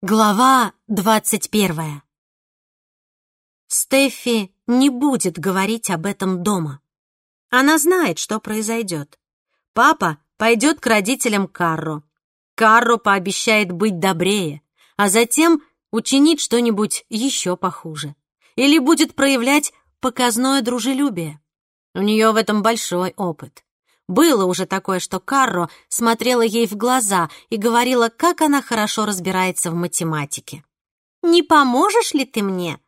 Глава двадцать первая. Стефи не будет говорить об этом дома. Она знает, что произойдет. Папа пойдет к родителям Карро. Карро пообещает быть добрее, а затем учинить что-нибудь еще похуже. Или будет проявлять показное дружелюбие. У нее в этом большой опыт. Было уже такое, что Карро смотрела ей в глаза и говорила, как она хорошо разбирается в математике. «Не поможешь ли ты мне?»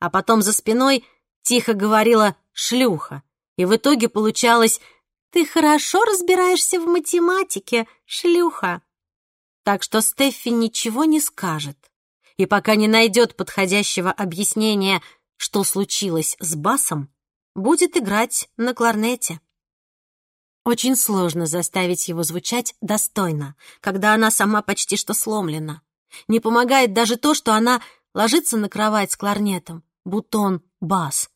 А потом за спиной тихо говорила «шлюха». И в итоге получалось «Ты хорошо разбираешься в математике, шлюха». Так что Стеффи ничего не скажет. И пока не найдет подходящего объяснения, что случилось с басом, будет играть на кларнете. Очень сложно заставить его звучать достойно, когда она сама почти что сломлена. Не помогает даже то, что она ложится на кровать с кларнетом, будто он бас.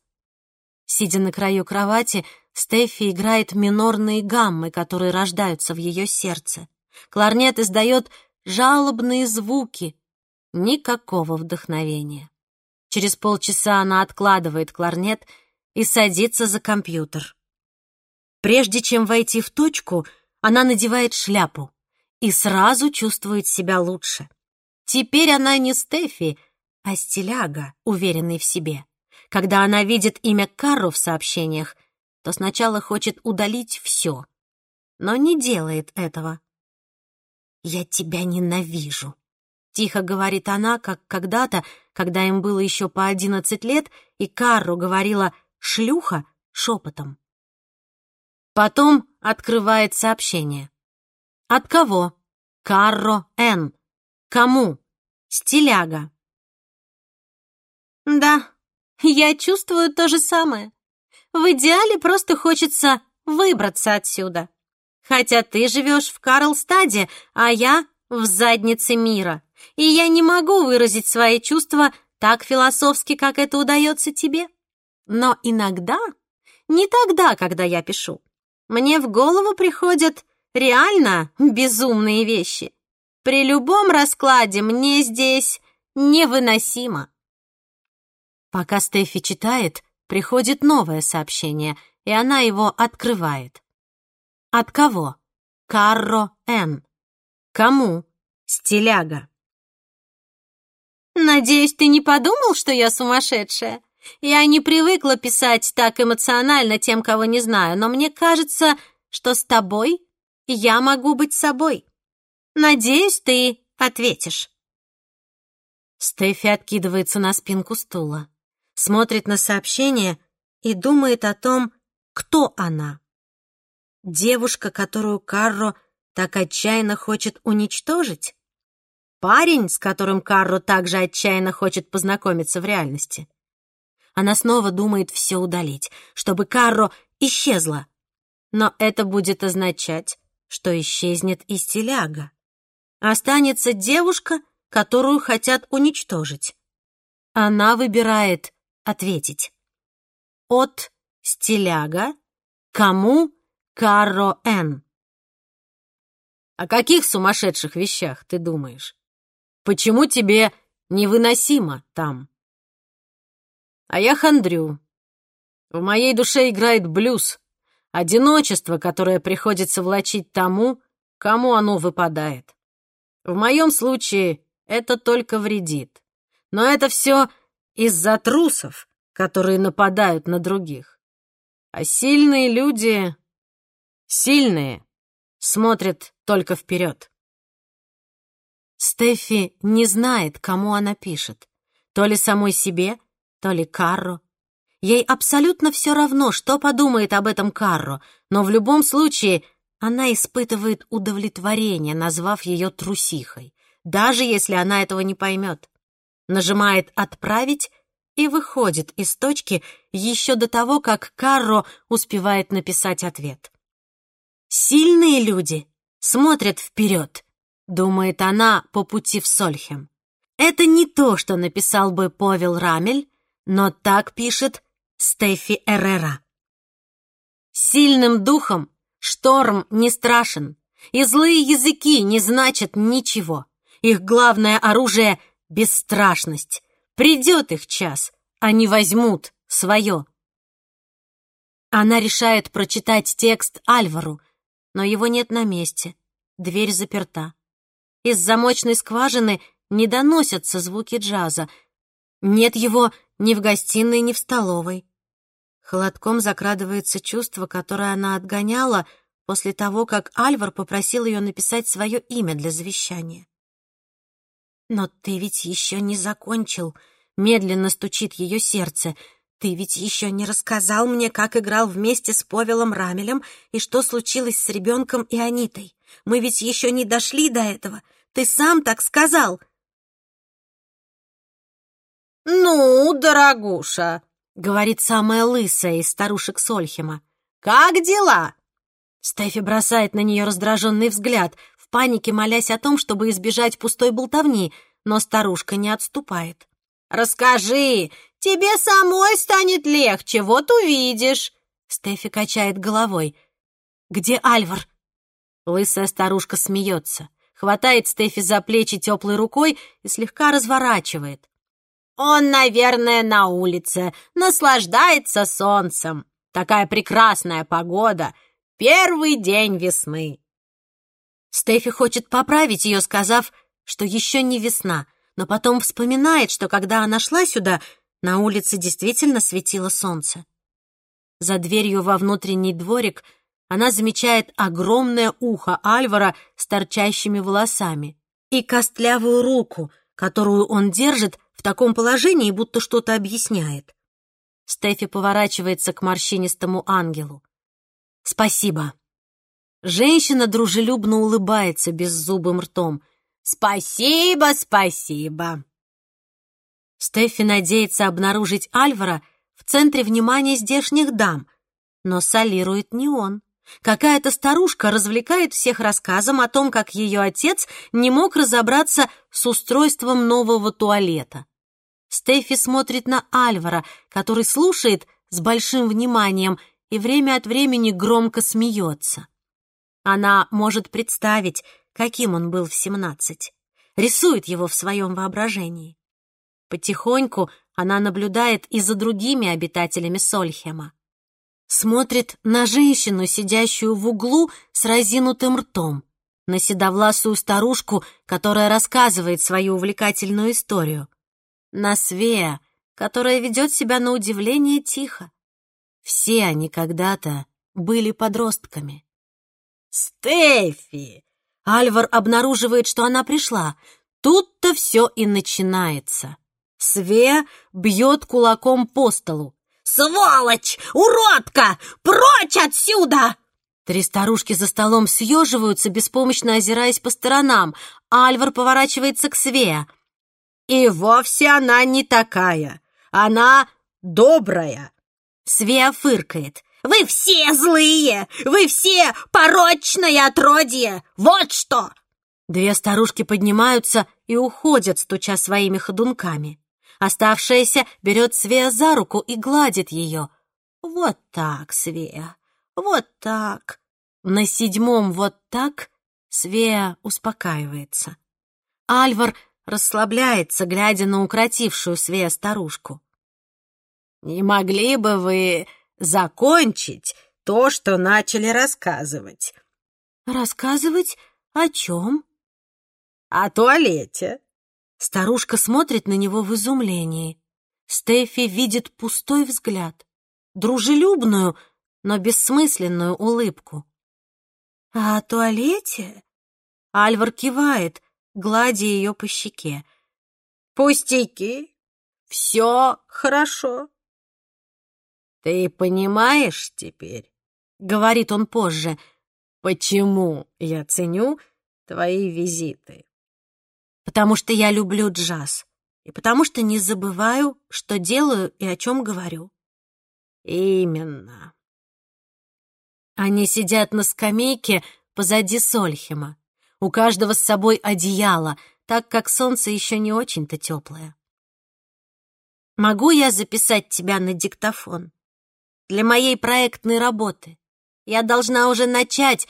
Сидя на краю кровати, Стефи играет минорные гаммы, которые рождаются в ее сердце. Кларнет издает жалобные звуки. Никакого вдохновения. Через полчаса она откладывает кларнет и садится за компьютер. Прежде чем войти в точку, она надевает шляпу и сразу чувствует себя лучше. Теперь она не Стефи, а стиляга, уверенный в себе. Когда она видит имя Карру в сообщениях, то сначала хочет удалить все, но не делает этого. «Я тебя ненавижу», — тихо говорит она, как когда-то, когда им было еще по одиннадцать лет, и Карру говорила «шлюха» шепотом. Потом открывает сообщение. От кого? Карро Н. Кому? Стиляга. Да, я чувствую то же самое. В идеале просто хочется выбраться отсюда. Хотя ты живешь в Карлстаде, а я в заднице мира. И я не могу выразить свои чувства так философски, как это удается тебе. Но иногда, не тогда, когда я пишу, мне в голову приходят реально безумные вещи. При любом раскладе мне здесь невыносимо. Пока Стефи читает, приходит новое сообщение, и она его открывает. От кого? Карро Н. Кому? Стиляга. Надеюсь, ты не подумал, что я сумасшедшая? Я не привыкла писать так эмоционально тем, кого не знаю, но мне кажется, что с тобой я могу быть собой. Надеюсь, ты ответишь. Стефи откидывается на спинку стула, смотрит на сообщение и думает о том, кто она. Девушка, которую Карро так отчаянно хочет уничтожить? Парень, с которым Карро также отчаянно хочет познакомиться в реальности? Она снова думает все удалить, чтобы Карро исчезла. Но это будет означать, что исчезнет и стиляга. Останется девушка, которую хотят уничтожить. Она выбирает ответить. От стиляга кому Карро Н. О каких сумасшедших вещах ты думаешь? Почему тебе невыносимо там? А я хандрю. В моей душе играет блюз, одиночество, которое приходится влачить тому, кому оно выпадает. В моем случае это только вредит. Но это все из-за трусов, которые нападают на других. А сильные люди... Сильные смотрят только вперед. Стефи не знает, кому она пишет. То ли самой себе, то ли Карро. Ей абсолютно все равно, что подумает об этом Карро, но в любом случае она испытывает удовлетворение, назвав ее трусихой, даже если она этого не поймет. Нажимает «Отправить» и выходит из точки еще до того, как Карро успевает написать ответ. «Сильные люди смотрят вперед», — думает она по пути в Сольхем. Это не то, что написал бы Повел Рамель, но так пишет Стефи Эррера. Сильным духом шторм не страшен, и злые языки не значат ничего. Их главное оружие — бесстрашность. Придет их час, они возьмут свое. Она решает прочитать текст Альвару, но его нет на месте. Дверь заперта. Из замочной скважины не доносятся звуки джаза. Нет его ни в гостиной, ни в столовой. Холодком закрадывается чувство, которое она отгоняла после того, как Альвар попросил ее написать свое имя для завещания. «Но ты ведь еще не закончил», — медленно стучит ее сердце. «Ты ведь еще не рассказал мне, как играл вместе с Повелом Рамелем и что случилось с ребенком и Анитой. Мы ведь еще не дошли до этого. Ты сам так сказал». «Ну, дорогуша», говорит самая лысая из старушек Сольхема. «Как дела?» Стефи бросает на нее раздраженный взгляд, в панике молясь о том, чтобы избежать пустой болтовни, но старушка не отступает. «Расскажи, тебе самой станет легче, вот увидишь!» Стефи качает головой. «Где Альвар?» Лысая старушка смеется, хватает Стефи за плечи теплой рукой и слегка разворачивает. Он, наверное, на улице, наслаждается солнцем. Такая прекрасная погода. Первый день весны. Стефи хочет поправить ее, сказав, что еще не весна, но потом вспоминает, что когда она шла сюда, на улице действительно светило солнце. За дверью во внутренний дворик она замечает огромное ухо Альвара с торчащими волосами и костлявую руку, которую он держит в таком положении, будто что-то объясняет. Стефи поворачивается к морщинистому ангелу. «Спасибо». Женщина дружелюбно улыбается беззубым ртом. «Спасибо, спасибо». Стефи надеется обнаружить Альвара в центре внимания здешних дам, но солирует не он. Какая-то старушка развлекает всех рассказом о том, как ее отец не мог разобраться с устройством нового туалета. Стефи смотрит на Альвара, который слушает с большим вниманием и время от времени громко смеется. Она может представить, каким он был в семнадцать, рисует его в своем воображении. Потихоньку она наблюдает и за другими обитателями Сольхема. Смотрит на женщину, сидящую в углу с разинутым ртом, на седовласую старушку, которая рассказывает свою увлекательную историю — на Свея, которая ведет себя на удивление тихо. Все они когда-то были подростками. «Стефи!» Альвар обнаруживает, что она пришла. Тут-то все и начинается. Свея бьет кулаком по столу. «Сволочь! Уродка! Прочь отсюда!» Три старушки за столом съеживаются, беспомощно озираясь по сторонам. Альвар поворачивается к Свея. И вовсе она не такая. Она добрая. Свея фыркает. Вы все злые! Вы все порочное отродье! Вот что! Две старушки поднимаются и уходят, стуча своими ходунками. Оставшаяся берет Свея за руку и гладит ее. Вот так, Свея, вот так. На седьмом вот так Свея успокаивается. Альвар расслабляется, глядя на укротившую Свея старушку. «Не могли бы вы закончить то, что начали рассказывать?» «Рассказывать о чем?» «О туалете». Старушка смотрит на него в изумлении. Стефи видит пустой взгляд, дружелюбную, но бессмысленную улыбку. «А о туалете?» Альвар кивает, гладя ее по щеке. «Пустяки, все хорошо». «Ты понимаешь теперь?» — говорит он позже. «Почему я ценю твои визиты?» «Потому что я люблю джаз, и потому что не забываю, что делаю и о чем говорю». «Именно». Они сидят на скамейке позади Сольхема. У каждого с собой одеяло, так как солнце еще не очень-то теплое. Могу я записать тебя на диктофон? Для моей проектной работы. Я должна уже начать,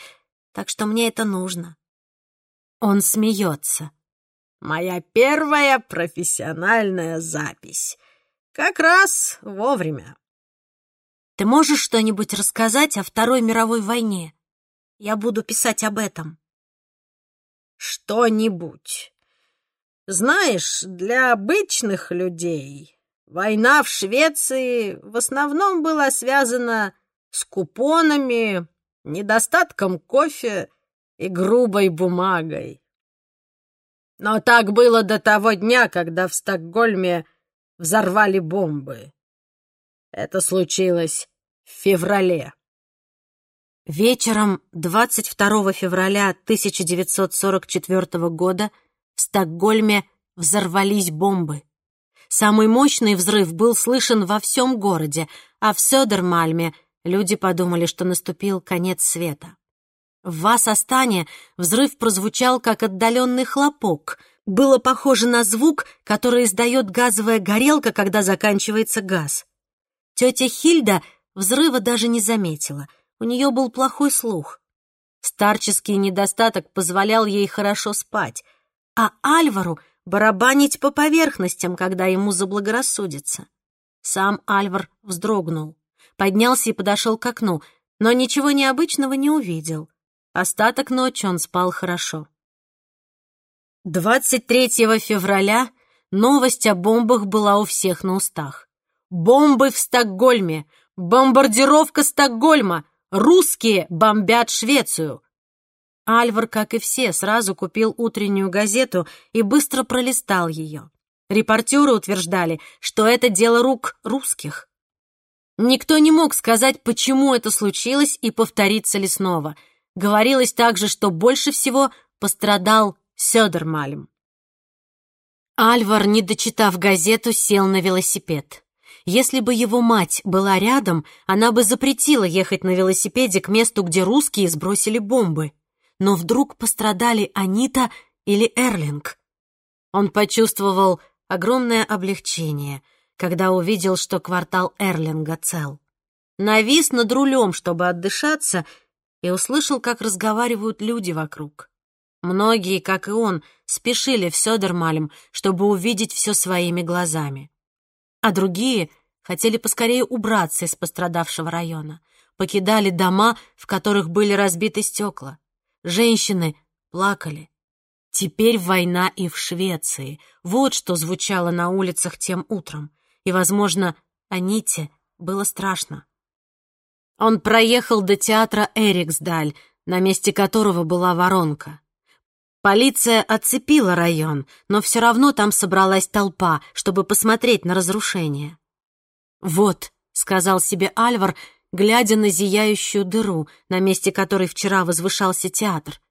так что мне это нужно. Он смеется. Моя первая профессиональная запись. Как раз вовремя. Ты можешь что-нибудь рассказать о Второй мировой войне? Я буду писать об этом. Что-нибудь. Знаешь, для обычных людей война в Швеции в основном была связана с купонами, недостатком кофе и грубой бумагой. Но так было до того дня, когда в Стокгольме взорвали бомбы. Это случилось в феврале. Вечером 22 февраля 1944 года в Стокгольме взорвались бомбы. Самый мощный взрыв был слышен во всем городе, а в Södermalme люди подумали, что наступил конец света. В Васастане взрыв прозвучал как отдаленный хлопок. Было похоже на звук, который издает газовая горелка, когда заканчивается газ. Тетя Хильда взрыва даже не заметила. У нее был плохой слух. Старческий недостаток позволял ей хорошо спать, а Альвару барабанить по поверхностям, когда ему заблагорассудится. Сам Альвар вздрогнул, поднялся и подошел к окну, но ничего необычного не увидел. Остаток ночи он спал хорошо. 23 февраля новость о бомбах была у всех на устах. Бомбы в Стокгольме! Бомбардировка Стокгольма! Русские бомбят Швецию! Альвар, как и все, сразу купил утреннюю газету и быстро пролистал ее. Репортеры утверждали, что это дело рук русских. Никто не мог сказать, почему это случилось и повторится ли снова. Говорилось также, что больше всего пострадал Сёдермальм. Альвар, не дочитав газету, сел на велосипед. Если бы его мать была рядом, она бы запретила ехать на велосипеде к месту, где русские сбросили бомбы но вдруг пострадали Анита или Эрлинг. Он почувствовал огромное облегчение, когда увидел, что квартал Эрлинга цел. Навис над рулем, чтобы отдышаться, и услышал, как разговаривают люди вокруг. Многие, как и он, спешили в Сёдермалем, чтобы увидеть все своими глазами. А другие хотели поскорее убраться из пострадавшего района, покидали дома, в которых были разбиты стекла. Женщины плакали. Теперь война и в Швеции. Вот что звучало на улицах тем утром. И, возможно, Аните было страшно. Он проехал до театра Эриксдаль, на месте которого была воронка. Полиция оцепила район, но все равно там собралась толпа, чтобы посмотреть на разрушение. «Вот», — сказал себе Альвар, глядя на зияющую дыру, на месте которой вчера возвышался театр.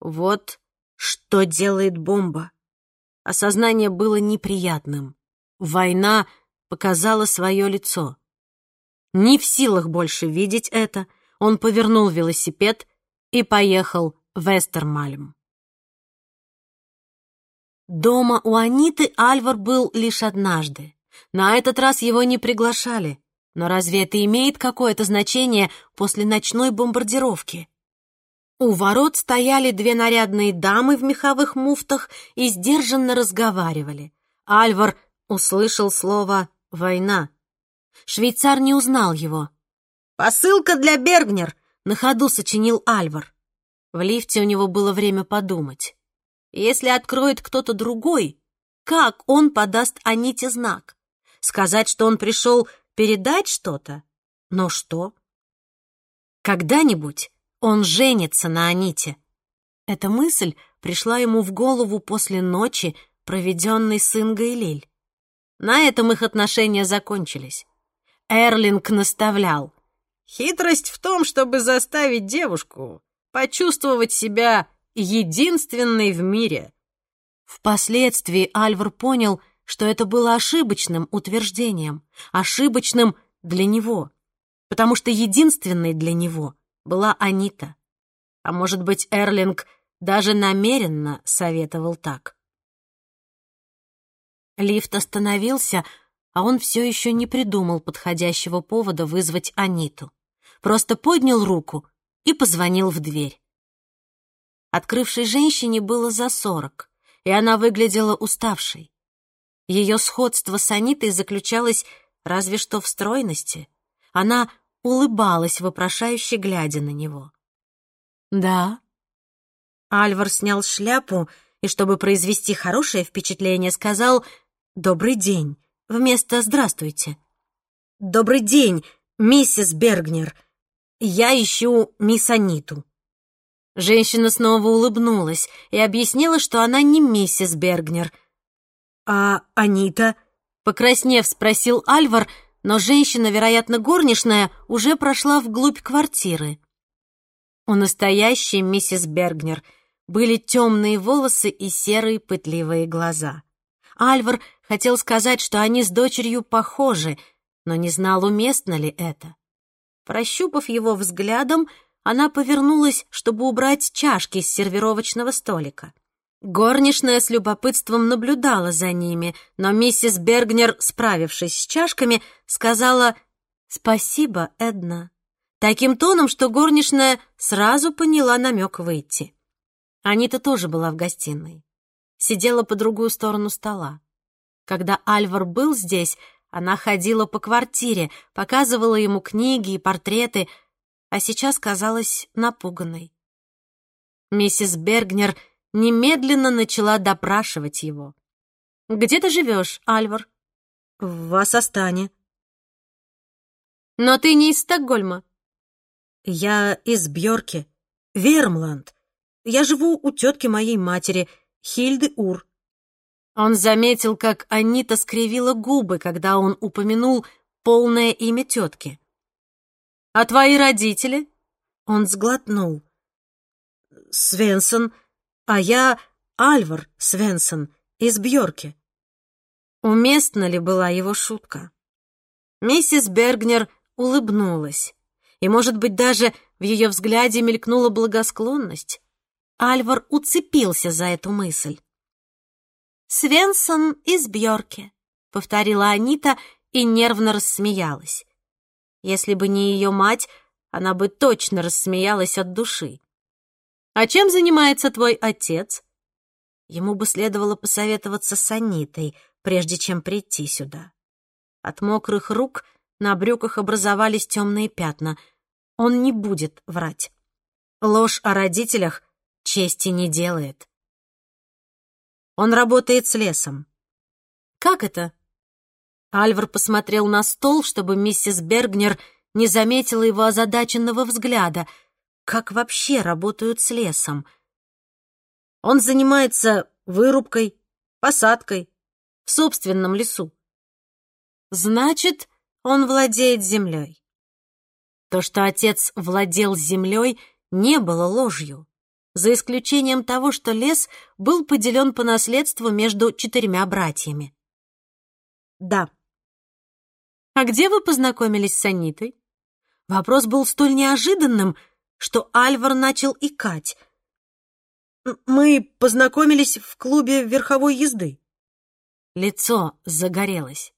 Вот что делает бомба. Осознание было неприятным. Война показала свое лицо. Не в силах больше видеть это, он повернул велосипед и поехал в Эстермальм. Дома у Аниты Альвар был лишь однажды. На этот раз его не приглашали. Но разве это имеет какое-то значение после ночной бомбардировки? У ворот стояли две нарядные дамы в меховых муфтах и сдержанно разговаривали. Альвар услышал слово «война». Швейцар не узнал его. «Посылка для Бергнер!» — на ходу сочинил Альвар. В лифте у него было время подумать. Если откроет кто-то другой, как он подаст Аните знак? Сказать, что он пришел передать что-то. Но что? Когда-нибудь он женится на Аните. Эта мысль пришла ему в голову после ночи, проведенной с Ингой Лиль. На этом их отношения закончились. Эрлинг наставлял. «Хитрость в том, чтобы заставить девушку почувствовать себя единственной в мире». Впоследствии Альвар понял, что это было ошибочным утверждением, ошибочным для него, потому что единственной для него была Анита. А может быть, Эрлинг даже намеренно советовал так. Лифт остановился, а он все еще не придумал подходящего повода вызвать Аниту. Просто поднял руку и позвонил в дверь. Открывшей женщине было за сорок, и она выглядела уставшей. Ее сходство с Анитой заключалось разве что в стройности. Она улыбалась, вопрошающе глядя на него. «Да?» Альвар снял шляпу и, чтобы произвести хорошее впечатление, сказал «Добрый день» вместо «Здравствуйте». «Добрый день, миссис Бергнер. Я ищу мисс Аниту». Женщина снова улыбнулась и объяснила, что она не миссис Бергнер. «А Анита?» — покраснев, спросил Альвар, но женщина, вероятно, горничная, уже прошла вглубь квартиры. У настоящей миссис Бергнер были темные волосы и серые пытливые глаза. Альвар хотел сказать, что они с дочерью похожи, но не знал, уместно ли это. Прощупав его взглядом, она повернулась, чтобы убрать чашки с сервировочного столика. Горничная с любопытством наблюдала за ними, но миссис Бергнер, справившись с чашками, сказала «Спасибо, Эдна», таким тоном, что горничная сразу поняла намек выйти. Анита тоже была в гостиной. Сидела по другую сторону стола. Когда Альвар был здесь, она ходила по квартире, показывала ему книги и портреты, а сейчас казалась напуганной. Миссис Бергнер немедленно начала допрашивать его. «Где ты живешь, Альвар?» «В Васастане». «Но ты не из Стокгольма». «Я из Бьорки, Вермланд. Я живу у тетки моей матери, Хильды Ур. Он заметил, как Анита скривила губы, когда он упомянул полное имя тетки. «А твои родители?» Он сглотнул. «Свенсон, а я Альвар Свенсон из Бьорки». Уместна ли была его шутка? Миссис Бергнер улыбнулась, и, может быть, даже в ее взгляде мелькнула благосклонность. Альвар уцепился за эту мысль. «Свенсон из Бьорки», — повторила Анита и нервно рассмеялась. Если бы не ее мать, она бы точно рассмеялась от души. «А чем занимается твой отец?» Ему бы следовало посоветоваться с Анитой, прежде чем прийти сюда. От мокрых рук на брюках образовались темные пятна. Он не будет врать. Ложь о родителях чести не делает. Он работает с лесом. Как это? Альвар посмотрел на стол, чтобы миссис Бергнер не заметила его озадаченного взгляда. Как вообще работают с лесом? Он занимается вырубкой, посадкой в собственном лесу. Значит, он владеет землей. То, что отец владел землей, не было ложью за исключением того, что лес был поделен по наследству между четырьмя братьями. Да. А где вы познакомились с Анитой? Вопрос был столь неожиданным, что Альвар начал икать. Мы познакомились в клубе верховой езды. Лицо загорелось.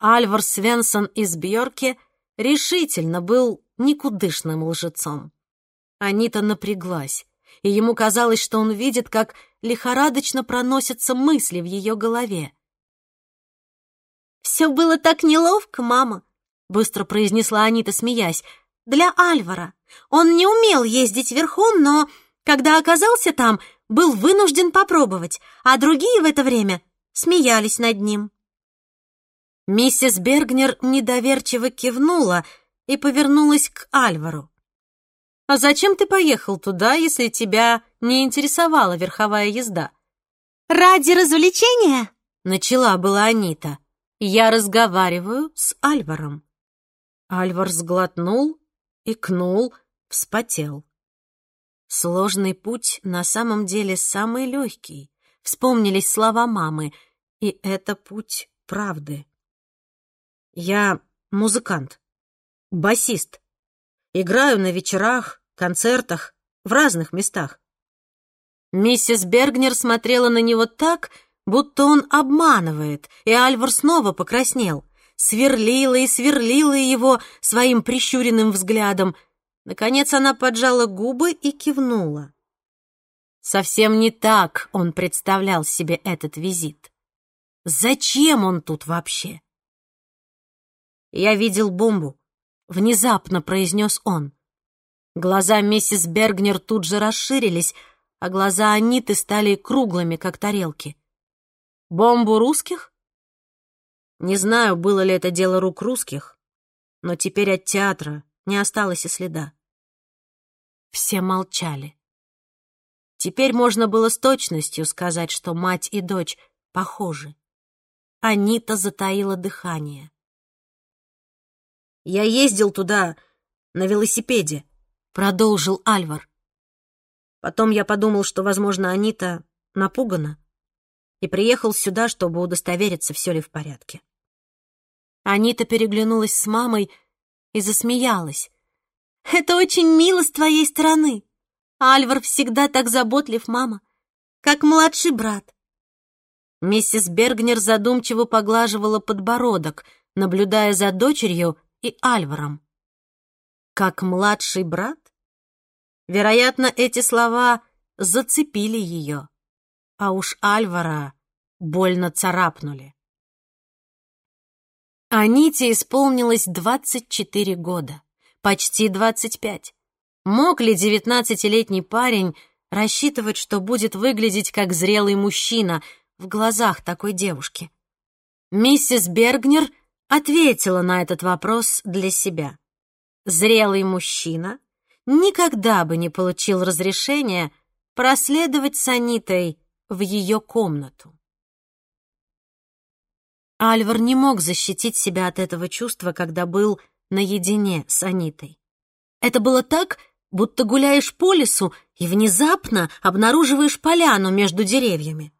Альвар Свенсон из Бьорки решительно был никудышным лжецом. Анита напряглась и ему казалось, что он видит, как лихорадочно проносятся мысли в ее голове. «Все было так неловко, мама», — быстро произнесла Анита, смеясь. «Для Альвара. Он не умел ездить верхом, но, когда оказался там, был вынужден попробовать, а другие в это время смеялись над ним». Миссис Бергнер недоверчиво кивнула и повернулась к Альвару. «А зачем ты поехал туда, если тебя не интересовала верховая езда?» «Ради развлечения?» — начала была Анита. «Я разговариваю с Альваром». Альвар сглотнул, икнул, вспотел. Сложный путь на самом деле самый легкий. Вспомнились слова мамы, и это путь правды. Я музыкант, басист. Играю на вечерах, концертах, в разных местах. Миссис Бергнер смотрела на него так, будто он обманывает, и Альвар снова покраснел. Сверлила и сверлила его своим прищуренным взглядом. Наконец она поджала губы и кивнула. Совсем не так он представлял себе этот визит. Зачем он тут вообще? «Я видел бомбу», — внезапно произнес он. Глаза миссис Бергнер тут же расширились, а глаза Аниты стали круглыми, как тарелки. «Бомбу русских?» Не знаю, было ли это дело рук русских, но теперь от театра не осталось и следа. Все молчали. Теперь можно было с точностью сказать, что мать и дочь похожи. Анита затаила дыхание. «Я ездил туда на велосипеде», — продолжил Альвар. Потом я подумал, что, возможно, Анита напугана, и приехал сюда, чтобы удостовериться, все ли в порядке. Анита переглянулась с мамой и засмеялась. «Это очень мило с твоей стороны. Альвар всегда так заботлив, мама, как младший брат». Миссис Бергнер задумчиво поглаживала подбородок, наблюдая за дочерью и Альваром. Как младший брат? Вероятно, эти слова зацепили ее, а уж Альвара больно царапнули. Аните исполнилось 24 года, почти 25. Мог ли девятнадцатилетний парень рассчитывать, что будет выглядеть как зрелый мужчина в глазах такой девушки? Миссис Бергнер — ответила на этот вопрос для себя. Зрелый мужчина никогда бы не получил разрешения проследовать с Анитой в ее комнату. Альвар не мог защитить себя от этого чувства, когда был наедине с Анитой. Это было так, будто гуляешь по лесу и внезапно обнаруживаешь поляну между деревьями.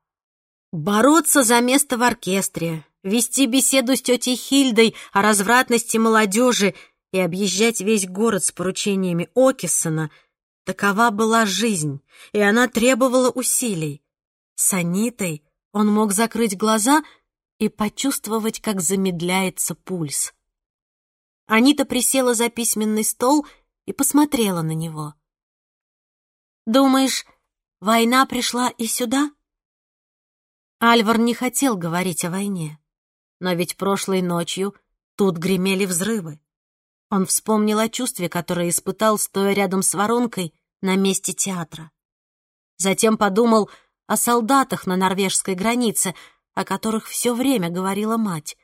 Бороться за место в оркестре, вести беседу с тетей Хильдой о развратности молодежи и объезжать весь город с поручениями Окисона — такова была жизнь, и она требовала усилий. С Анитой он мог закрыть глаза и почувствовать, как замедляется пульс. Анита присела за письменный стол и посмотрела на него. «Думаешь, война пришла и сюда?» Альвар не хотел говорить о войне. Но ведь прошлой ночью тут гремели взрывы. Он вспомнил о чувстве, которое испытал, стоя рядом с воронкой на месте театра. Затем подумал о солдатах на норвежской границе, о которых все время говорила мать.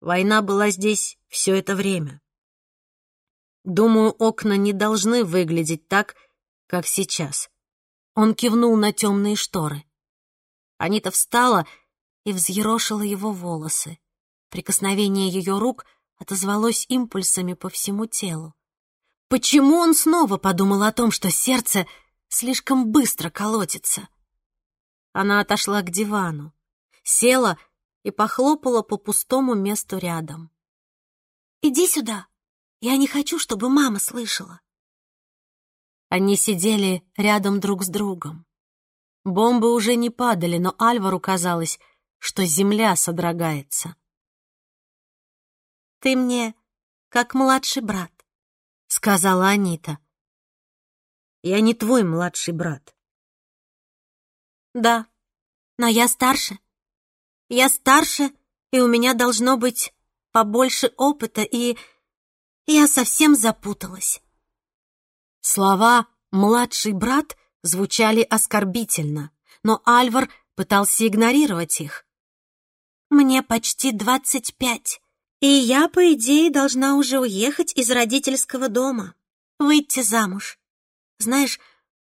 Война была здесь все это время. Думаю, окна не должны выглядеть так, как сейчас. Он кивнул на темные шторы. Анита встала и взъерошила его волосы. Прикосновение ее рук отозвалось импульсами по всему телу. Почему он снова подумал о том, что сердце слишком быстро колотится? Она отошла к дивану, села и похлопала по пустому месту рядом. «Иди сюда. Я не хочу, чтобы мама слышала». Они сидели рядом друг с другом. Бомбы уже не падали, но Альвару казалось, что земля содрогается. «Ты мне как младший брат», — сказала Анита. «Я не твой младший брат». «Да, но я старше. Я старше, и у меня должно быть побольше опыта, и я совсем запуталась». Слова «младший брат» звучали оскорбительно, но Альвар пытался игнорировать их. Мне почти двадцать пять, и я, по идее, должна уже уехать из родительского дома, выйти замуж. Знаешь,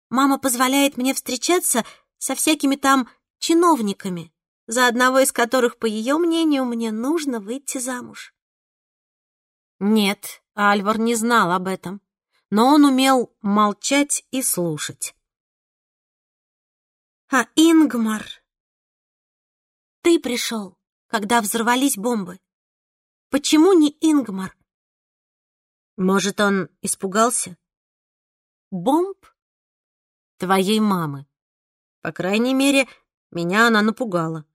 мама позволяет мне встречаться со всякими там чиновниками, за одного из которых, по ее мнению, мне нужно выйти замуж. Нет, Альвар не знал об этом, но он умел молчать и слушать. А Ингмар... Ты пришел когда взорвались бомбы? Почему не Ингмар? Может, он испугался? Бомб? Твоей мамы. По крайней мере, меня она напугала.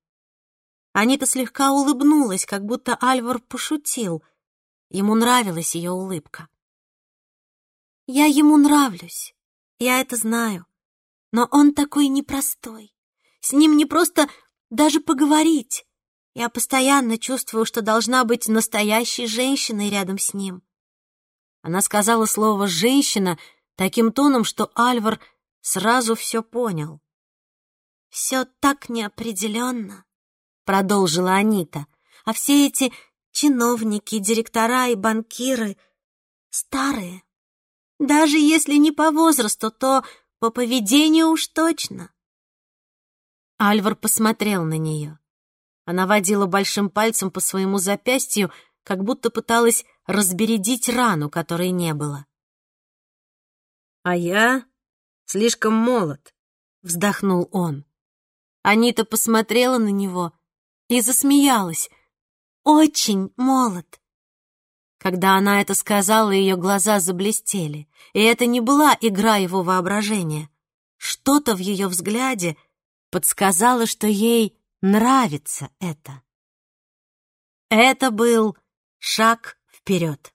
Анита слегка улыбнулась, как будто Альвар пошутил. Ему нравилась ее улыбка. «Я ему нравлюсь, я это знаю. Но он такой непростой. С ним не просто даже поговорить. Я постоянно чувствую, что должна быть настоящей женщиной рядом с ним. Она сказала слово «женщина» таким тоном, что Альвар сразу все понял. «Все так неопределенно», — продолжила Анита, «а все эти чиновники, директора и банкиры старые. Даже если не по возрасту, то по поведению уж точно». Альвар посмотрел на нее. Она водила большим пальцем по своему запястью, как будто пыталась разбередить рану, которой не было. «А я слишком молод», — вздохнул он. Анита посмотрела на него и засмеялась. «Очень молод». Когда она это сказала, ее глаза заблестели, и это не была игра его воображения. Что-то в ее взгляде подсказало, что ей нравится это. Это был шаг вперед.